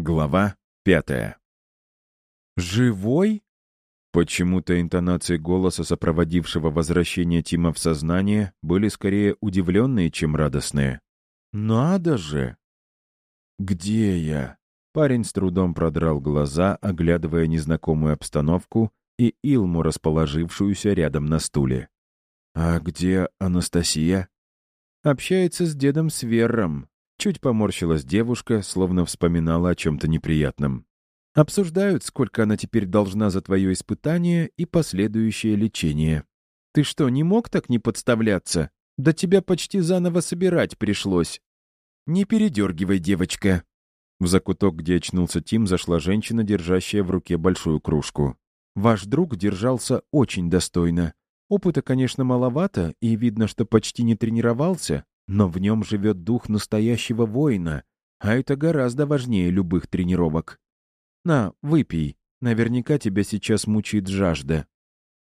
Глава пятая. «Живой?» Почему-то интонации голоса, сопроводившего возвращение Тима в сознание, были скорее удивленные, чем радостные. «Надо же!» «Где я?» Парень с трудом продрал глаза, оглядывая незнакомую обстановку и Илму, расположившуюся рядом на стуле. «А где Анастасия?» «Общается с дедом Свером», Чуть поморщилась девушка, словно вспоминала о чем-то неприятном. Обсуждают, сколько она теперь должна за твое испытание и последующее лечение. Ты что, не мог так не подставляться? Да тебя почти заново собирать пришлось. Не передергивай, девочка. В закуток, где очнулся Тим, зашла женщина, держащая в руке большую кружку. Ваш друг держался очень достойно. Опыта, конечно, маловато, и видно, что почти не тренировался, но в нем живет дух настоящего воина, а это гораздо важнее любых тренировок. На, выпей. Наверняка тебя сейчас мучает жажда.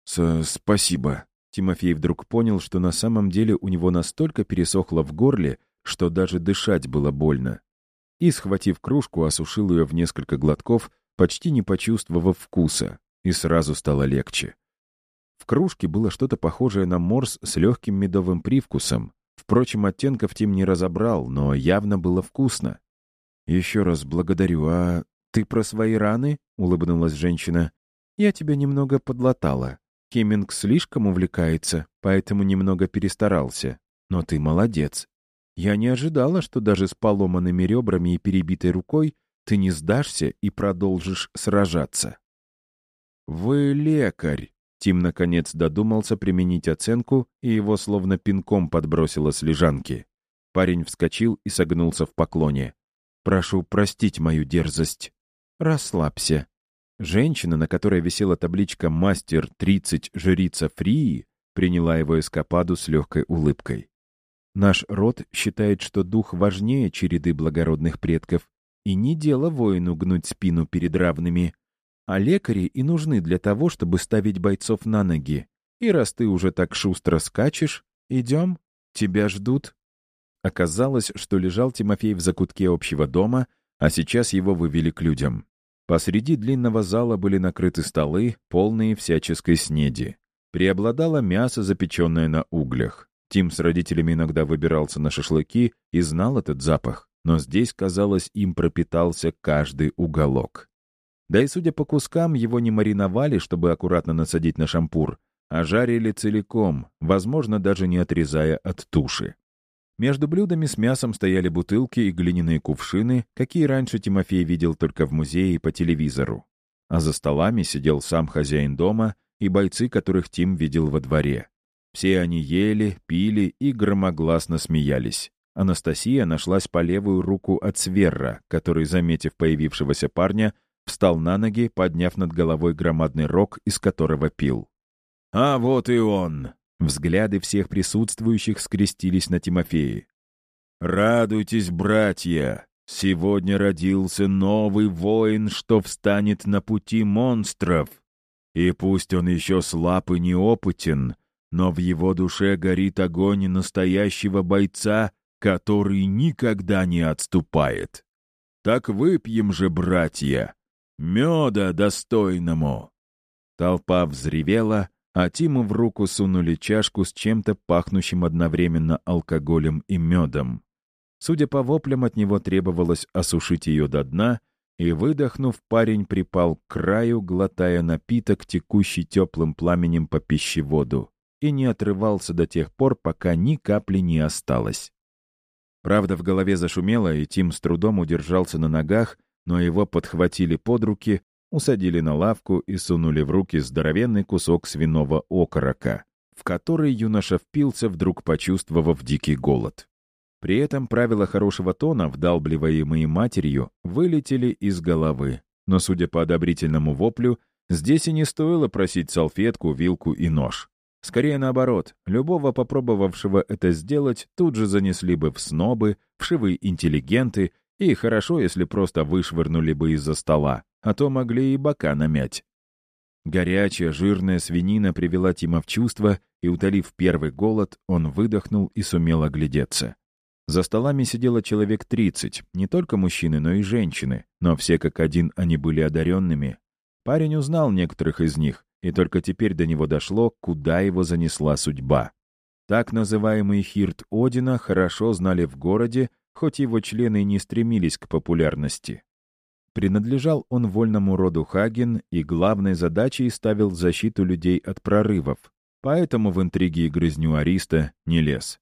С «Спасибо». Тимофей вдруг понял, что на самом деле у него настолько пересохло в горле, что даже дышать было больно. И, схватив кружку, осушил ее в несколько глотков, почти не почувствовав вкуса, и сразу стало легче. В кружке было что-то похожее на морс с легким медовым привкусом, Впрочем, оттенков Тим не разобрал, но явно было вкусно. «Еще раз благодарю. А ты про свои раны?» — улыбнулась женщина. «Я тебя немного подлатала. Кеминг слишком увлекается, поэтому немного перестарался. Но ты молодец. Я не ожидала, что даже с поломанными ребрами и перебитой рукой ты не сдашься и продолжишь сражаться». «Вы лекарь», Тим, наконец, додумался применить оценку, и его словно пинком подбросило с лежанки. Парень вскочил и согнулся в поклоне. «Прошу простить мою дерзость». «Расслабься». Женщина, на которой висела табличка «Мастер 30 жрица Фрии», приняла его эскападу с легкой улыбкой. «Наш род считает, что дух важнее череды благородных предков, и не дело воину гнуть спину перед равными. А лекари и нужны для того, чтобы ставить бойцов на ноги. И раз ты уже так шустро скачешь, идем, тебя ждут. Оказалось, что лежал Тимофей в закутке общего дома, а сейчас его вывели к людям. Посреди длинного зала были накрыты столы, полные всяческой снеди. Преобладало мясо, запеченное на углях. Тим с родителями иногда выбирался на шашлыки и знал этот запах, но здесь, казалось, им пропитался каждый уголок. Да и, судя по кускам, его не мариновали, чтобы аккуратно насадить на шампур, а жарили целиком, возможно, даже не отрезая от туши. Между блюдами с мясом стояли бутылки и глиняные кувшины, какие раньше Тимофей видел только в музее и по телевизору. А за столами сидел сам хозяин дома и бойцы, которых Тим видел во дворе. Все они ели, пили и громогласно смеялись. Анастасия нашлась по левую руку от Сверра, который, заметив появившегося парня, Встал на ноги, подняв над головой громадный рог, из которого пил. «А вот и он!» Взгляды всех присутствующих скрестились на Тимофее. «Радуйтесь, братья! Сегодня родился новый воин, что встанет на пути монстров. И пусть он еще слаб и неопытен, но в его душе горит огонь настоящего бойца, который никогда не отступает. Так выпьем же, братья, Меда достойному!» Толпа взревела, а Тиму в руку сунули чашку с чем-то пахнущим одновременно алкоголем и медом. Судя по воплям, от него требовалось осушить ее до дна, и, выдохнув, парень припал к краю, глотая напиток, текущий теплым пламенем по пищеводу, и не отрывался до тех пор, пока ни капли не осталось. Правда, в голове зашумело, и Тим с трудом удержался на ногах, но его подхватили под руки, усадили на лавку и сунули в руки здоровенный кусок свиного окорока, в который юноша впился, вдруг почувствовав дикий голод. При этом правила хорошего тона, вдалбливаемые матерью, вылетели из головы. Но, судя по одобрительному воплю, здесь и не стоило просить салфетку, вилку и нож. Скорее наоборот, любого попробовавшего это сделать тут же занесли бы в снобы, вшивые интеллигенты и хорошо, если просто вышвырнули бы из-за стола, а то могли и бока намять. Горячая, жирная свинина привела Тима в чувство, и, утолив первый голод, он выдохнул и сумел оглядеться. За столами сидело человек 30, не только мужчины, но и женщины, но все как один они были одаренными. Парень узнал некоторых из них, и только теперь до него дошло, куда его занесла судьба. Так называемый Хирт Одина хорошо знали в городе, хоть его члены не стремились к популярности. Принадлежал он вольному роду Хаген и главной задачей ставил защиту людей от прорывов, поэтому в интриги и грызню Ариста не лез.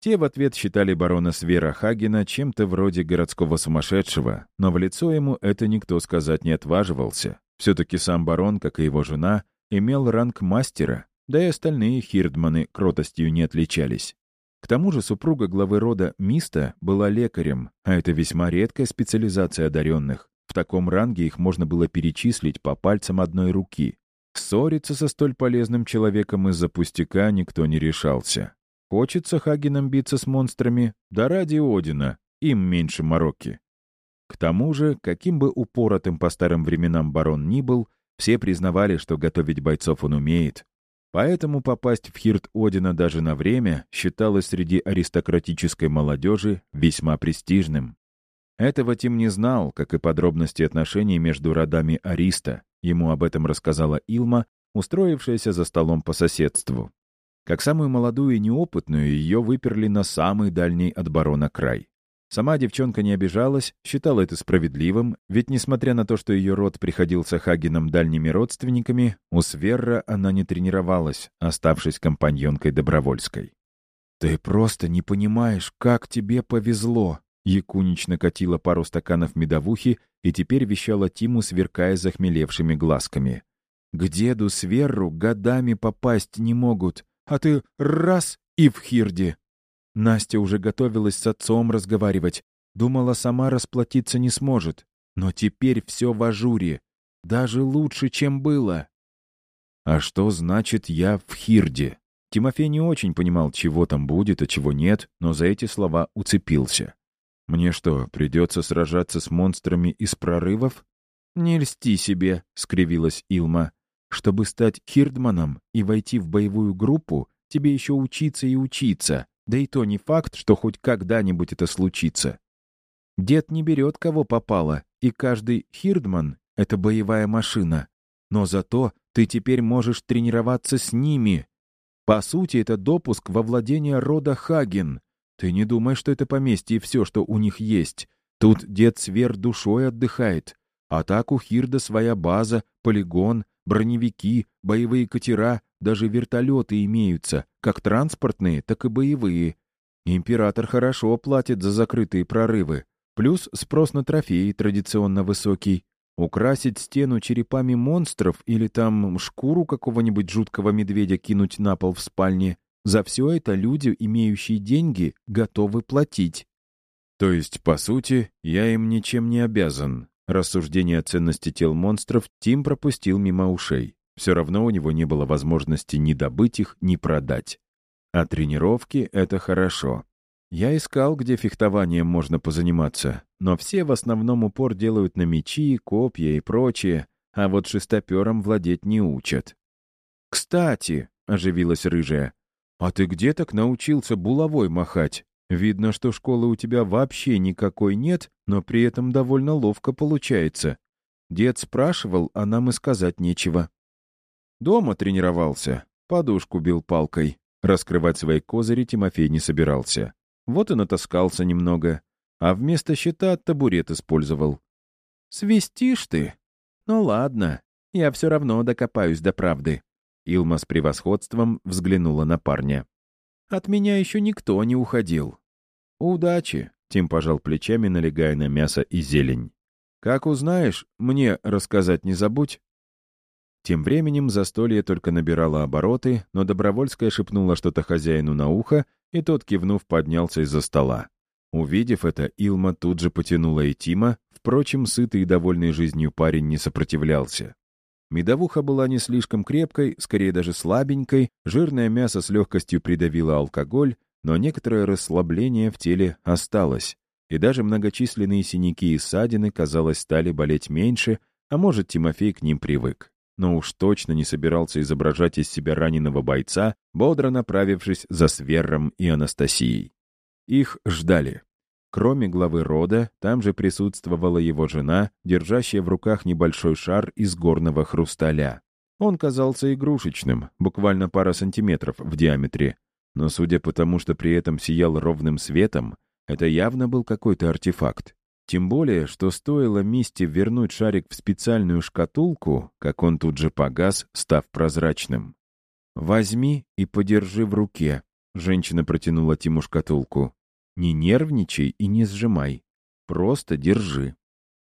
Те в ответ считали барона Свера Хагена чем-то вроде городского сумасшедшего, но в лицо ему это никто сказать не отваживался. Все-таки сам барон, как и его жена, имел ранг мастера, да и остальные хирдманы кротостью не отличались. К тому же супруга главы рода Миста была лекарем, а это весьма редкая специализация одаренных. В таком ранге их можно было перечислить по пальцам одной руки. Ссориться со столь полезным человеком из-за пустяка никто не решался. Хочется Хагенам биться с монстрами, да ради Одина, им меньше мороки. К тому же, каким бы упоротым по старым временам барон ни был, все признавали, что готовить бойцов он умеет. Поэтому попасть в Хирт Одина даже на время считалось среди аристократической молодежи весьма престижным. Этого Тим не знал, как и подробности отношений между родами Ариста. Ему об этом рассказала Илма, устроившаяся за столом по соседству. Как самую молодую и неопытную, ее выперли на самый дальний от барона край. Сама девчонка не обижалась, считала это справедливым, ведь, несмотря на то, что ее род приходился Хагеном дальними родственниками, у Сверра она не тренировалась, оставшись компаньонкой Добровольской. «Ты просто не понимаешь, как тебе повезло!» Якунич накатила пару стаканов медовухи и теперь вещала Тиму, сверкая захмелевшими глазками. «К деду Сверру годами попасть не могут а ты раз и в хирде. Настя уже готовилась с отцом разговаривать, думала, сама расплатиться не сможет. Но теперь все в ажуре, даже лучше, чем было. А что значит «я в хирде»? Тимофей не очень понимал, чего там будет, а чего нет, но за эти слова уцепился. «Мне что, придется сражаться с монстрами из прорывов?» «Не льсти себе», — скривилась Илма. Чтобы стать хирдманом и войти в боевую группу, тебе еще учиться и учиться, да и то не факт, что хоть когда-нибудь это случится. Дед не берет кого попало, и каждый хирдман — это боевая машина. Но зато ты теперь можешь тренироваться с ними. По сути, это допуск во владение рода Хаген. Ты не думай, что это поместье и все, что у них есть. Тут дед Свер душой отдыхает. А так у Хирда своя база, полигон, Броневики, боевые катера, даже вертолеты имеются, как транспортные, так и боевые. Император хорошо платит за закрытые прорывы. Плюс спрос на трофеи традиционно высокий. Украсить стену черепами монстров или там шкуру какого-нибудь жуткого медведя кинуть на пол в спальне — за все это люди, имеющие деньги, готовы платить. То есть, по сути, я им ничем не обязан. Рассуждение о ценности тел монстров Тим пропустил мимо ушей. Все равно у него не было возможности ни добыть их, ни продать. А тренировки — это хорошо. Я искал, где фехтованием можно позаниматься, но все в основном упор делают на мечи, копья и прочее, а вот шестопером владеть не учат. «Кстати», — оживилась рыжая, — «а ты где так научился булавой махать?» Видно, что школы у тебя вообще никакой нет, но при этом довольно ловко получается. Дед спрашивал, а нам и сказать нечего. Дома тренировался, подушку бил палкой. Раскрывать свои козыри Тимофей не собирался. Вот и натаскался немного. А вместо щита табурет использовал. «Свистишь ты? Ну ладно, я все равно докопаюсь до правды». Илма с превосходством взглянула на парня. «От меня еще никто не уходил. «Удачи!» — Тим пожал плечами, налегая на мясо и зелень. «Как узнаешь, мне рассказать не забудь». Тем временем застолье только набирало обороты, но Добровольская шепнула что-то хозяину на ухо, и тот, кивнув, поднялся из-за стола. Увидев это, Илма тут же потянула и Тима, впрочем, сытый и довольный жизнью парень не сопротивлялся. Медовуха была не слишком крепкой, скорее даже слабенькой, жирное мясо с легкостью придавило алкоголь, но некоторое расслабление в теле осталось, и даже многочисленные синяки и ссадины, казалось, стали болеть меньше, а может, Тимофей к ним привык. Но уж точно не собирался изображать из себя раненого бойца, бодро направившись за Сверром и Анастасией. Их ждали. Кроме главы рода, там же присутствовала его жена, держащая в руках небольшой шар из горного хрусталя. Он казался игрушечным, буквально пара сантиметров в диаметре. Но судя по тому, что при этом сиял ровным светом, это явно был какой-то артефакт. Тем более, что стоило Мисти вернуть шарик в специальную шкатулку, как он тут же погас, став прозрачным. «Возьми и подержи в руке», — женщина протянула Тиму шкатулку. Не нервничай и не сжимай. Просто держи.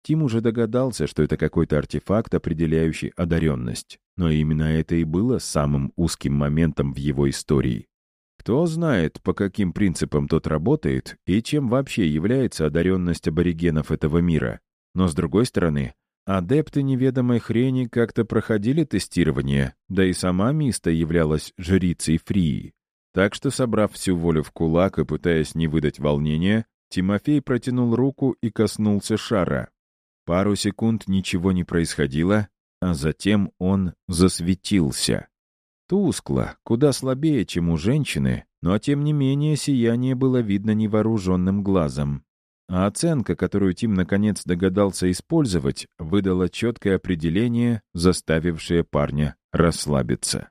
Тим уже догадался, что это какой-то артефакт, определяющий одаренность. Но именно это и было самым узким моментом в его истории. Кто знает, по каким принципам тот работает и чем вообще является одаренность аборигенов этого мира. Но с другой стороны, адепты неведомой хрени как-то проходили тестирование, да и сама Миста являлась жрицей Фрии. Так что, собрав всю волю в кулак и пытаясь не выдать волнения, Тимофей протянул руку и коснулся шара. Пару секунд ничего не происходило, а затем он засветился. Тускло, куда слабее, чем у женщины, но тем не менее сияние было видно невооруженным глазом. А оценка, которую Тим наконец догадался использовать, выдала четкое определение, заставившее парня расслабиться.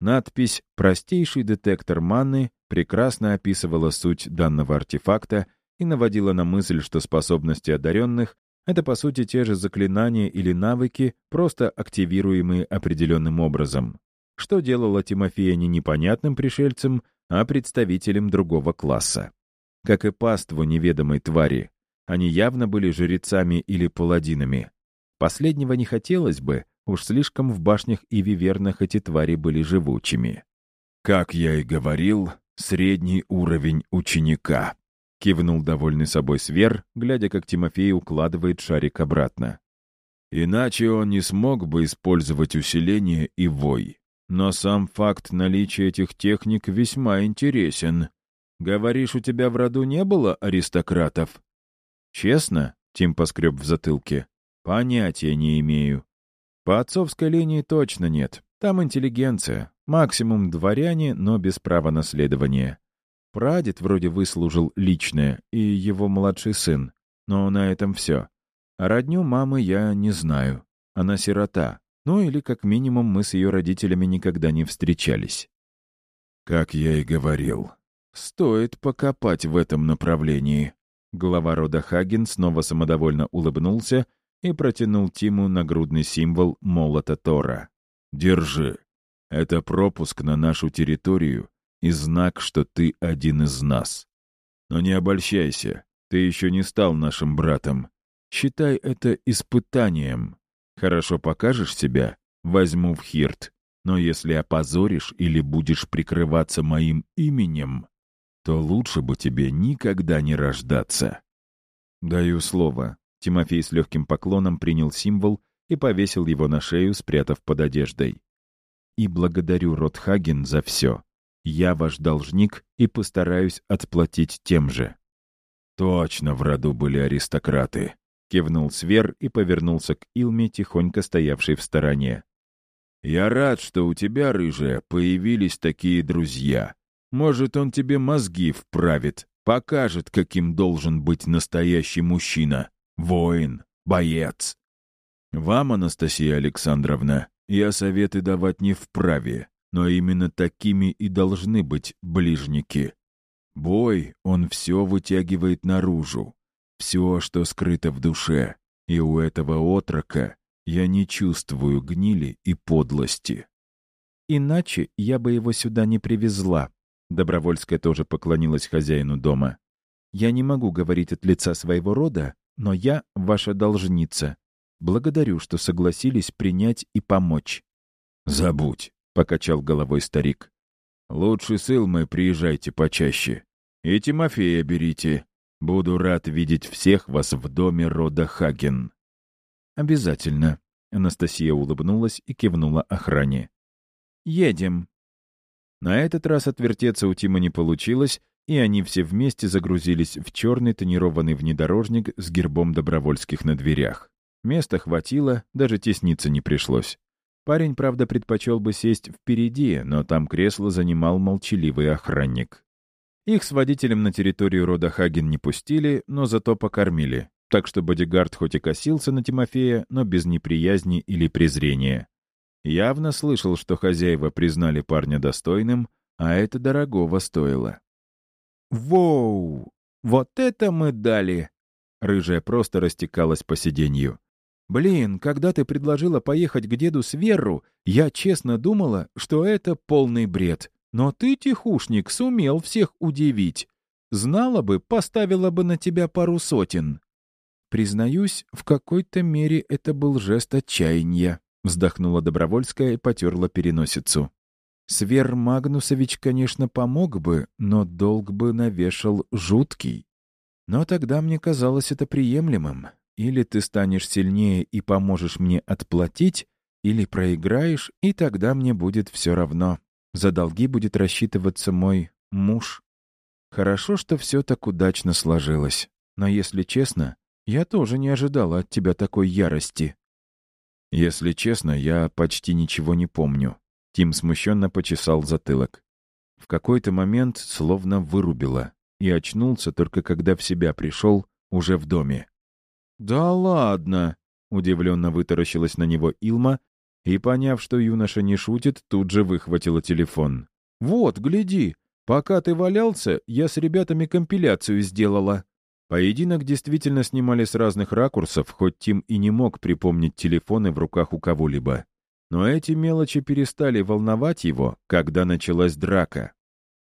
Надпись «Простейший детектор маны» прекрасно описывала суть данного артефакта и наводила на мысль, что способности одаренных — это, по сути, те же заклинания или навыки, просто активируемые определенным образом, что делало Тимофея не непонятным пришельцем, а представителем другого класса. Как и паству неведомой твари, они явно были жрецами или паладинами. Последнего не хотелось бы, Уж слишком в башнях и вивернах эти твари были живучими. «Как я и говорил, средний уровень ученика», — кивнул довольный собой Свер, глядя, как Тимофей укладывает шарик обратно. «Иначе он не смог бы использовать усиление и вой. Но сам факт наличия этих техник весьма интересен. Говоришь, у тебя в роду не было аристократов?» «Честно?» — Тим поскреб в затылке. «Понятия не имею. По отцовской линии точно нет. Там интеллигенция. Максимум дворяне, но без права наследования. Прадед вроде выслужил личное, и его младший сын. Но на этом все. А родню мамы я не знаю. Она сирота. Ну или как минимум мы с ее родителями никогда не встречались. Как я и говорил, стоит покопать в этом направлении. Глава рода Хаген снова самодовольно улыбнулся и протянул Тиму нагрудный символ молота Тора. «Держи. Это пропуск на нашу территорию и знак, что ты один из нас. Но не обольщайся, ты еще не стал нашим братом. Считай это испытанием. Хорошо покажешь себя — возьму в Хирт. Но если опозоришь или будешь прикрываться моим именем, то лучше бы тебе никогда не рождаться. Даю слово, Тимофей с легким поклоном принял символ и повесил его на шею, спрятав под одеждой. «И благодарю Ротхаген за все. Я ваш должник и постараюсь отплатить тем же». «Точно в роду были аристократы», — кивнул Свер и повернулся к Илме, тихонько стоявшей в стороне. «Я рад, что у тебя, рыжая, появились такие друзья. Может, он тебе мозги вправит, покажет, каким должен быть настоящий мужчина воин, боец. Вам, Анастасия Александровна, я советы давать не вправе, но именно такими и должны быть ближники. Бой, он все вытягивает наружу, все, что скрыто в душе, и у этого отрока я не чувствую гнили и подлости. Иначе я бы его сюда не привезла. Добровольская тоже поклонилась хозяину дома. Я не могу говорить от лица своего рода, но я ваша должница. Благодарю, что согласились принять и помочь». «Забудь», — покачал головой старик. «Лучше с Илмой приезжайте почаще. И Тимофея берите. Буду рад видеть всех вас в доме рода Хаген». «Обязательно», — Анастасия улыбнулась и кивнула охране. «Едем». На этот раз отвертеться у Тима не получилось, и они все вместе загрузились в черный тонированный внедорожник с гербом добровольских на дверях. Места хватило, даже тесниться не пришлось. Парень, правда, предпочел бы сесть впереди, но там кресло занимал молчаливый охранник. Их с водителем на территорию рода Хаген не пустили, но зато покормили. Так что бодигард хоть и косился на Тимофея, но без неприязни или презрения. Явно слышал, что хозяева признали парня достойным, а это дорогого стоило. «Воу! Вот это мы дали!» Рыжая просто растекалась по сиденью. «Блин, когда ты предложила поехать к деду с Веру, я честно думала, что это полный бред. Но ты, тихушник, сумел всех удивить. Знала бы, поставила бы на тебя пару сотен». «Признаюсь, в какой-то мере это был жест отчаяния», — вздохнула Добровольская и потерла переносицу. «Свер Магнусович, конечно, помог бы, но долг бы навешал жуткий. Но тогда мне казалось это приемлемым. Или ты станешь сильнее и поможешь мне отплатить, или проиграешь, и тогда мне будет все равно. За долги будет рассчитываться мой муж. Хорошо, что все так удачно сложилось. Но если честно, я тоже не ожидала от тебя такой ярости. Если честно, я почти ничего не помню. Тим смущенно почесал затылок. В какой-то момент словно вырубило, и очнулся только когда в себя пришел, уже в доме. «Да ладно!» — удивленно вытаращилась на него Илма и, поняв, что юноша не шутит, тут же выхватила телефон. «Вот, гляди! Пока ты валялся, я с ребятами компиляцию сделала». Поединок действительно снимали с разных ракурсов, хоть Тим и не мог припомнить телефоны в руках у кого-либо. Но эти мелочи перестали волновать его, когда началась драка.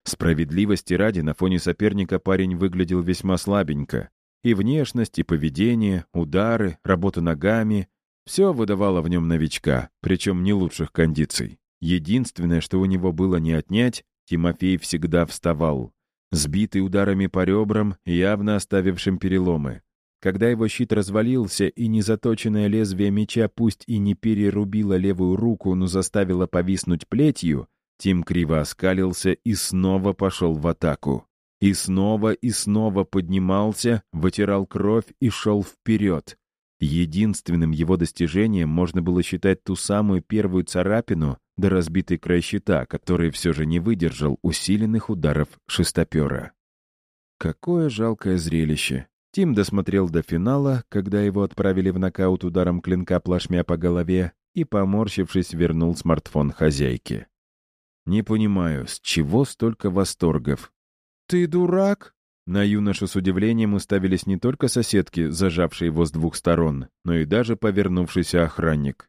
Справедливости ради, на фоне соперника парень выглядел весьма слабенько. И внешность, и поведение, удары, работа ногами — все выдавало в нем новичка, причем не лучших кондиций. Единственное, что у него было не отнять, Тимофей всегда вставал сбитый ударами по ребрам, явно оставившим переломы. Когда его щит развалился, и незаточенное лезвие меча пусть и не перерубило левую руку, но заставило повиснуть плетью, Тим криво оскалился и снова пошел в атаку. И снова и снова поднимался, вытирал кровь и шел вперед. Единственным его достижением можно было считать ту самую первую царапину да разбитый край щита, который все же не выдержал усиленных ударов шестопера. Какое жалкое зрелище. Тим досмотрел до финала, когда его отправили в нокаут ударом клинка плашмя по голове, и, поморщившись, вернул смартфон хозяйке. «Не понимаю, с чего столько восторгов?» «Ты дурак?» На юношу с удивлением уставились не только соседки, зажавшие его с двух сторон, но и даже повернувшийся охранник.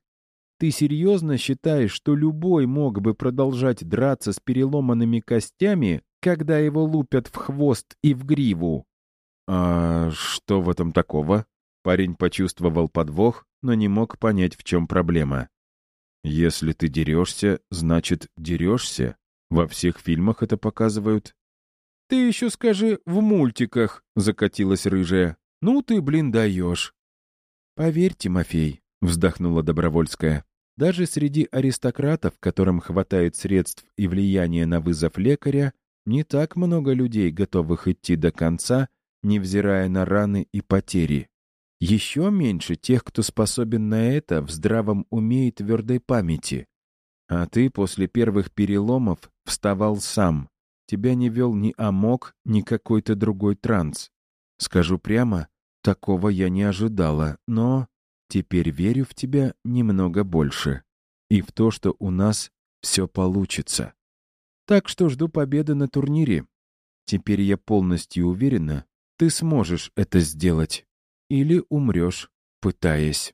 «Ты серьезно считаешь, что любой мог бы продолжать драться с переломанными костями, когда его лупят в хвост и в гриву?» «А что в этом такого?» Парень почувствовал подвох, но не мог понять, в чем проблема. «Если ты дерешься, значит, дерешься. Во всех фильмах это показывают. «Ты еще скажи, в мультиках», — закатилась рыжая. «Ну ты, блин, даешь». «Поверь, Тимофей», — вздохнула Добровольская, «даже среди аристократов, которым хватает средств и влияния на вызов лекаря, не так много людей, готовых идти до конца, невзирая на раны и потери. Еще меньше тех, кто способен на это в здравом уме и твердой памяти. А ты после первых переломов вставал сам, тебя не вел ни амок, ни какой-то другой транс. Скажу прямо, такого я не ожидала, но теперь верю в тебя немного больше. И в то, что у нас все получится. Так что жду победы на турнире. Теперь я полностью уверена, ты сможешь это сделать. Или умрешь, пытаясь.